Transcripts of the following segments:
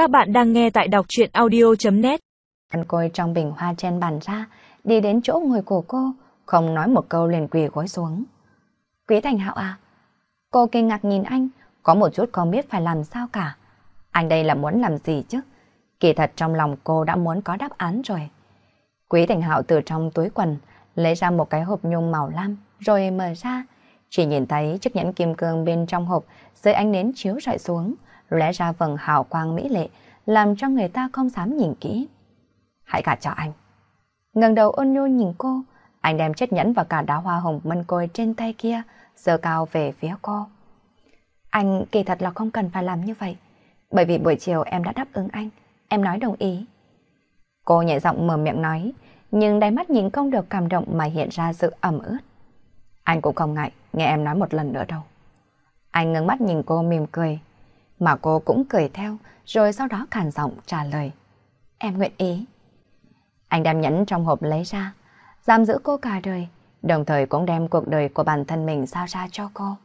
Các bạn đang nghe tại đọc truyện audio.net anh côi trong bình hoa trên bàn ra, đi đến chỗ ngồi của cô, không nói một câu liền quỳ gối xuống. Quý Thành Hạo à? Cô kinh ngạc nhìn anh, có một chút không biết phải làm sao cả. Anh đây là muốn làm gì chứ? Kỳ thật trong lòng cô đã muốn có đáp án rồi. Quý Thành Hạo từ trong túi quần lấy ra một cái hộp nhung màu lam rồi mở ra. Chỉ nhìn thấy chiếc nhẫn kim cương bên trong hộp dưới ánh nến chiếu rọi xuống, lóe ra vầng hào quang mỹ lệ, làm cho người ta không dám nhìn kỹ. Hãy cả cho anh. ngẩng đầu ôn nhu nhìn cô, anh đem chiếc nhẫn và cả đá hoa hồng mân côi trên tay kia, giơ cao về phía cô. Anh kỳ thật là không cần phải làm như vậy, bởi vì buổi chiều em đã đáp ứng anh, em nói đồng ý. Cô nhẹ giọng mở miệng nói, nhưng đáy mắt nhìn không được cảm động mà hiện ra sự ẩm ướt. Anh cũng không ngại, nghe em nói một lần nữa đâu. Anh ngưng mắt nhìn cô mỉm cười, mà cô cũng cười theo, rồi sau đó khàn giọng trả lời. Em nguyện ý. Anh đem nhẫn trong hộp lấy ra, giam giữ cô cả đời, đồng thời cũng đem cuộc đời của bản thân mình sao ra cho cô.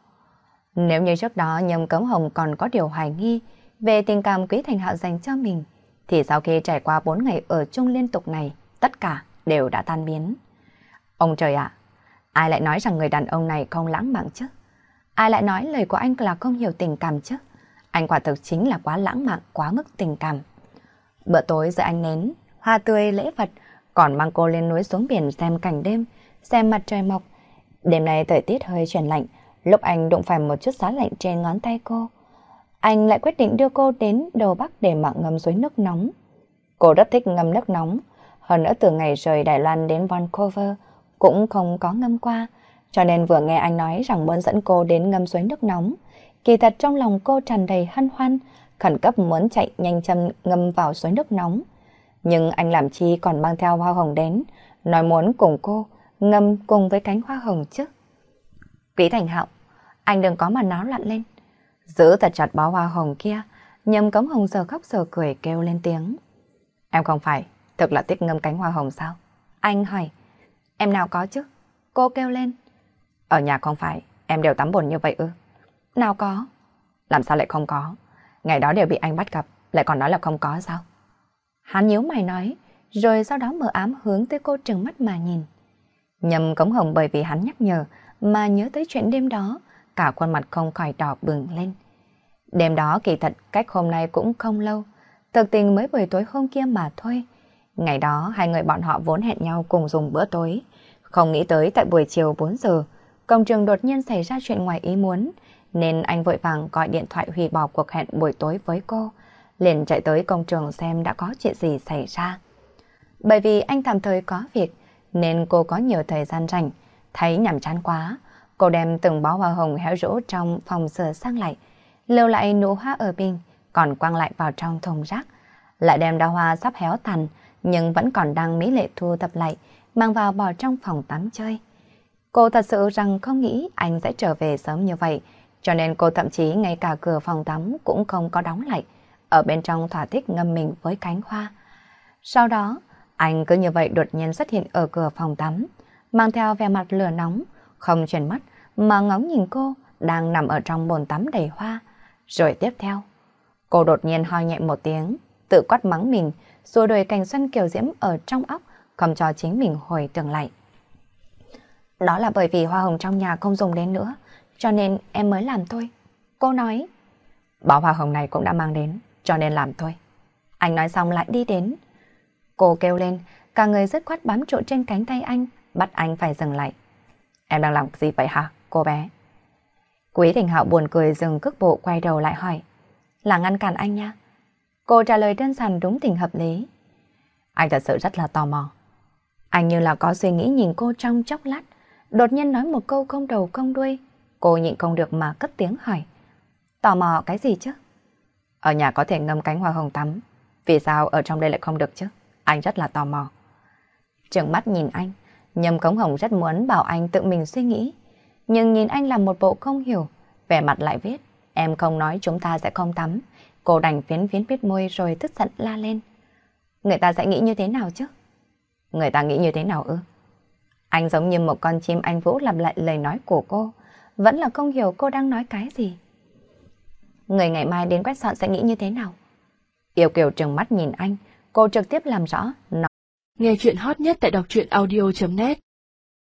Nếu như trước đó Nhâm Cấm Hồng còn có điều hoài nghi về tình cảm Quý Thành Hạo dành cho mình, thì sau khi trải qua 4 ngày ở chung liên tục này, tất cả đều đã tan biến. Ông trời ạ, ai lại nói rằng người đàn ông này không lãng mạn chứ? Ai lại nói lời của anh là không hiểu tình cảm chứ? Anh quả thực chính là quá lãng mạn, quá mức tình cảm. Bữa tối giữa anh nến, hoa tươi lễ vật, còn mang cô lên núi xuống biển xem cảnh đêm, xem mặt trời mọc. Đêm nay thời tiết hơi chuyển lạnh, lúc anh đụng phải một chút giá lạnh trên ngón tay cô. Anh lại quyết định đưa cô đến đầu Bắc để mặc ngâm suối nước nóng. Cô rất thích ngâm nước nóng, hơn nữa từ ngày rời Đài Loan đến Vancouver cũng không có ngâm qua, cho nên vừa nghe anh nói rằng muốn dẫn cô đến ngâm suối nước nóng, kỳ thật trong lòng cô tràn đầy hân hoan, khẩn cấp muốn chạy nhanh chân ngâm vào suối nước nóng. Nhưng anh làm chi còn mang theo hoa hồng đến, nói muốn cùng cô ngâm cùng với cánh hoa hồng chứ. Quý Thành Hạo, anh đừng có mà náo loạn lên. Giữ thật chặt bó hoa hồng kia, nhầm cống hồng giờ khóc giờ cười kêu lên tiếng. Em không phải, thực là thích ngâm cánh hoa hồng sao? Anh hỏi, em nào có chứ? Cô kêu lên. Ở nhà không phải, em đều tắm bồn như vậy ư? Nào có. Làm sao lại không có? Ngày đó đều bị anh bắt gặp, lại còn nói là không có sao? Hắn nhíu mày nói, rồi sau đó mở ám hướng tới cô trừng mắt mà nhìn. Nhầm cống hồng bởi vì hắn nhắc nhở mà nhớ tới chuyện đêm đó, cả khuôn mặt không khỏi đỏ bừng lên. Đêm đó kỳ thật cách hôm nay cũng không lâu, thực tình mới buổi tối hôm kia mà thôi. Ngày đó hai người bọn họ vốn hẹn nhau cùng dùng bữa tối, không nghĩ tới tại buổi chiều 4 giờ, công trường đột nhiên xảy ra chuyện ngoài ý muốn, nên anh vội vàng gọi điện thoại hủy bỏ cuộc hẹn buổi tối với cô, liền chạy tới công trường xem đã có chuyện gì xảy ra. Bởi vì anh tạm thời có việc, nên cô có nhiều thời gian rảnh, thấy nhàm chán quá, cô đem từng bó hoa hồng héo rũ trong phòng sửa sang lại, lưu lại nụ hoa ở bình, còn quăng lại vào trong thùng rác, lại đem đào hoa sắp héo tàn nhưng vẫn còn đang mỹ lệ thu tập lại, mang vào bỏ trong phòng tắm chơi. Cô thật sự rằng không nghĩ anh sẽ trở về sớm như vậy, cho nên cô thậm chí ngay cả cửa phòng tắm cũng không có đóng lại, ở bên trong thỏa thích ngâm mình với cánh hoa. Sau đó, anh cứ như vậy đột nhiên xuất hiện ở cửa phòng tắm, mang theo vẻ mặt lửa nóng, không chuyển mắt mà ngóng nhìn cô đang nằm ở trong bồn tắm đầy hoa. Rồi tiếp theo, cô đột nhiên ho nhẹ một tiếng, tự quát mắng mình, xua đuổi cảnh xuân kiều diễm ở trong óc, không cho chính mình hồi tưởng lại. Đó là bởi vì hoa hồng trong nhà không dùng đến nữa, cho nên em mới làm thôi. Cô nói, bó hoa hồng này cũng đã mang đến, cho nên làm thôi. Anh nói xong lại đi đến. Cô kêu lên, cả người rất khoát bám trụ trên cánh tay anh, bắt anh phải dừng lại. Em đang làm gì vậy hả, cô bé? Quý Đình Hạo buồn cười dừng cước bộ quay đầu lại hỏi. Là ngăn cản anh nha. Cô trả lời đơn giản đúng tình hợp lý. Anh thật sự rất là tò mò. Anh như là có suy nghĩ nhìn cô trong chốc lát, đột nhiên nói một câu không đầu không đuôi. Cô nhịn không được mà cất tiếng hỏi. Tò mò cái gì chứ? Ở nhà có thể ngâm cánh hoa hồng tắm. Vì sao ở trong đây lại không được chứ? Anh rất là tò mò. Trường mắt nhìn anh, nhầm cống hồng rất muốn bảo anh tự mình suy nghĩ. Nhưng nhìn anh làm một bộ không hiểu, vẻ mặt lại viết. Em không nói chúng ta sẽ không tắm. Cô đành phiến phiến biết môi rồi tức giận la lên. Người ta sẽ nghĩ như thế nào chứ? Người ta nghĩ như thế nào ư? Anh giống như một con chim anh Vũ lặp lại lời nói của cô, vẫn là không hiểu cô đang nói cái gì. Người ngày mai đến quét dọn sẽ nghĩ như thế nào? Yêu Kiều trừng mắt nhìn anh, cô trực tiếp làm rõ. Nó... Nghe chuyện hot nhất tại đọc truyện audio.net